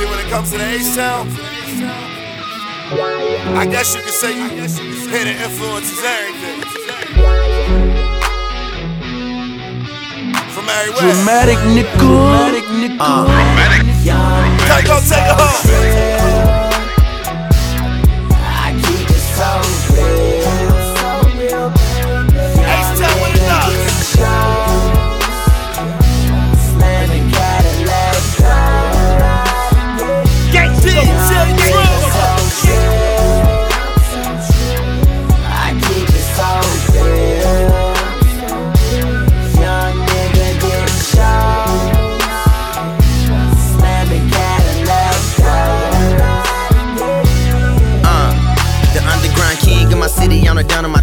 See, when it comes to the H-Town, I guess you could say you hear the influences everything. From everywhere. Dramatic nigga. Dramatic nigga. Uh, Take go, take it home.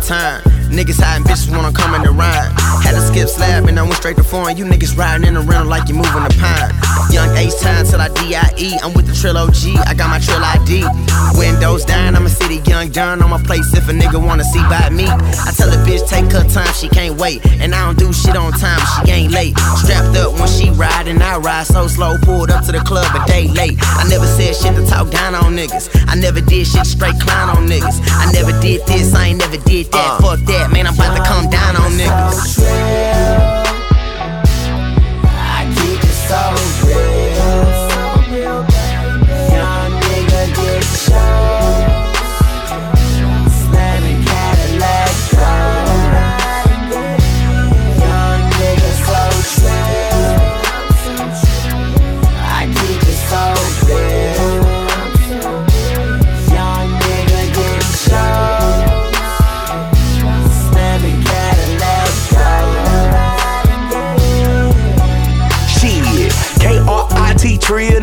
Time. Niggas hiding bitches wanna come in the rhyme. Had to skip slab and I went straight to foreign. You niggas riding in the rental like you moving the pine. Young H time till I DIE. I'm with the Trill OG. I got my Trill ID. Windows down, I'm a city young John on my place if a nigga wanna see by me. I tell a bitch take her time, she can't wait. And I don't do shit on time, she ain't late. She ride and I ride so slow. Pulled up to the club a day late. I never said shit to talk down on niggas. I never did shit straight clown on niggas. I never did this, I ain't never did that. Uh. Fuck that,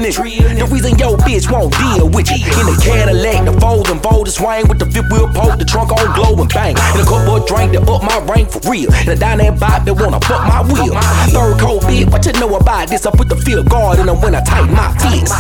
nigga. The reason your bitch won't deal with you. In the Cadillac, the fold and fold the swing with the fifth wheel poke, the trunk on glow and bang. In a couple of drink that up my rank for real. And a dine that that wanna fuck my wheel. Third cold bitch, what you know about this? I put the field guard in them when I tighten my fist.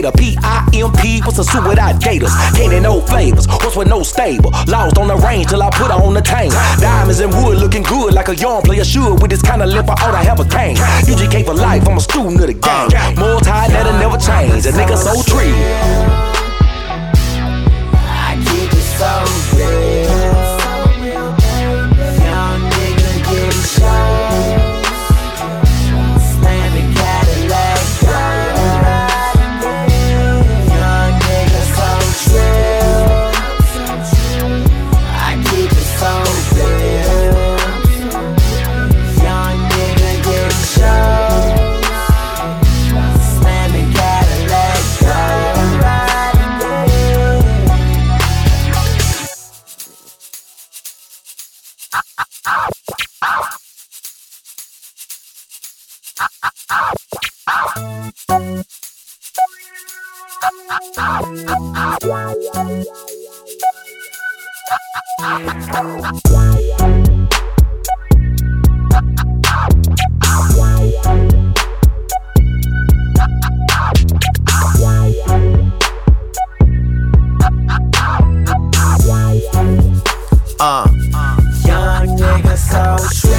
Hater, P-I-M-P. What's a suit without gators? Can't no flavors. What's with no stable? Lost on the range till I put her on the tank. Diamonds and wood looking good like a young player should. With this kind of lip, I ought to have a cane. UGK for life, I'm a student of the game. Multi, that'll never change. A nigga so tree. Uh. uh, young nigga so true.